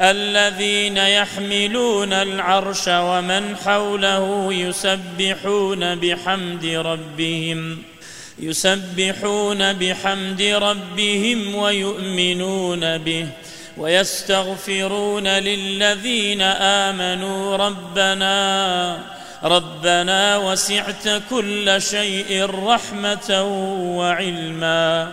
الذين يحملون العرش ومن حوله يسبحون بحمد ربهم يسبحون بحمد ربهم ويؤمنون به ويستغفرون للذين آمنوا ربنا ربنا وسعت كل شيء رحمة وعلما.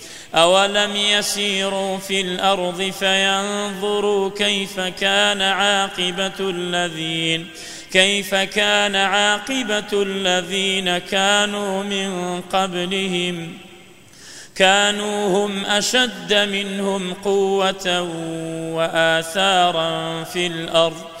أولم يسيروا في الأرض فينظروا كيف كان عاقبة الذين كيف كان عاقبة الذين كانوا من قبلهم كانوا هم أشد منهم قوة وآثارا في الأرض.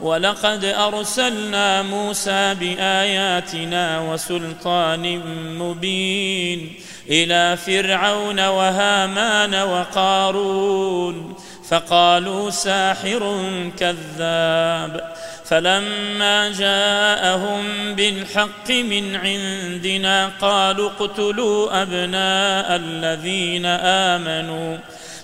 وَلَقَدْ أَرْسَلْنَا مُوسَى بِآيَاتِنَا وَسُلْطَانٍ مُبِينٍ إِلَى فِرْعَوْنَ وَهَامَانَ وَقَارُونَ فَقَالُوا سَاحِرٌ كَذَّابٌ فلما جاءهم بالحق من عندنا قالوا اقتلوا أبناء الذين آمنوا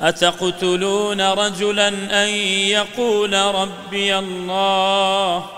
أتقتلون رجلا أن يقول ربي الله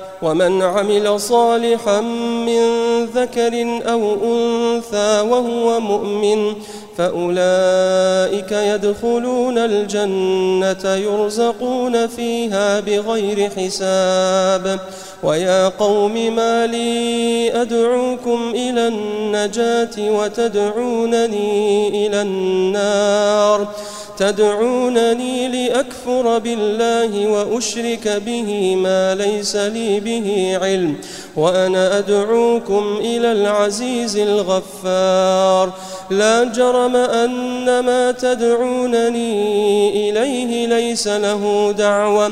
ومن عمل صالحا من ذكر أو أنثى وهو مؤمن فأولئك يدخلون الجنة يرزقون فيها بغير حساب ويا قوم ما لي أدعوكم إلى النجاة وتدعونني إلى النار تدعونني لأكفر بالله وأشرك به ما ليس لي به به علم وأنا أدعوكم إلى العزيز الغفار. لا جرم أن ما تدعونني إليه ليس له دعوة.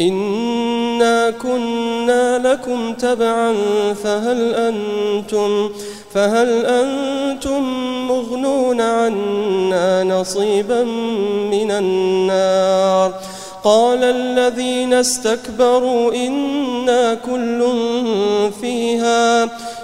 إنا كنا لكم تبعا فهل أنتم, فهل أنتم مغنون عنا نصيبا من النار قال الذين استكبروا إنا كل فيها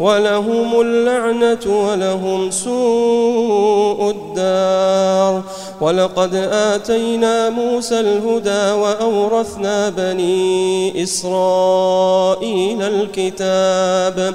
ولهم اللعنة ولهم سوء الدار. ولقد آتينا موسى الهدى وأورثنا بني إسرائيل الكتاب.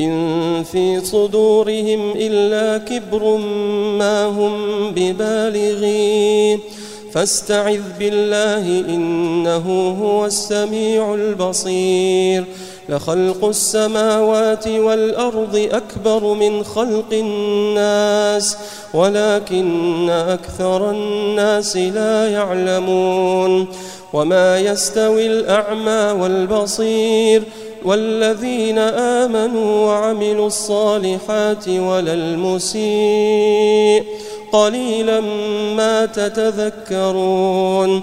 إن في صدورهم إلا كبر ما هم ببالغين. فاستعذ بالله إنه هو السميع البصير. لخلق السماوات والأرض أكبر من خلق الناس ولكن أكثر الناس لا يعلمون. وما يستوي الأعمى والبصير. والذين آمنوا وعملوا الصالحات ولا المسيء قليلا ما تتذكرون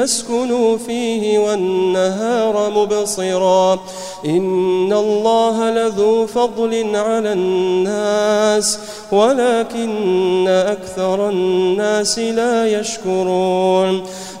تسكنوا فيه والنهار مبصرا. إن الله لذو فضل على الناس ولكن أكثر الناس لا يشكرون.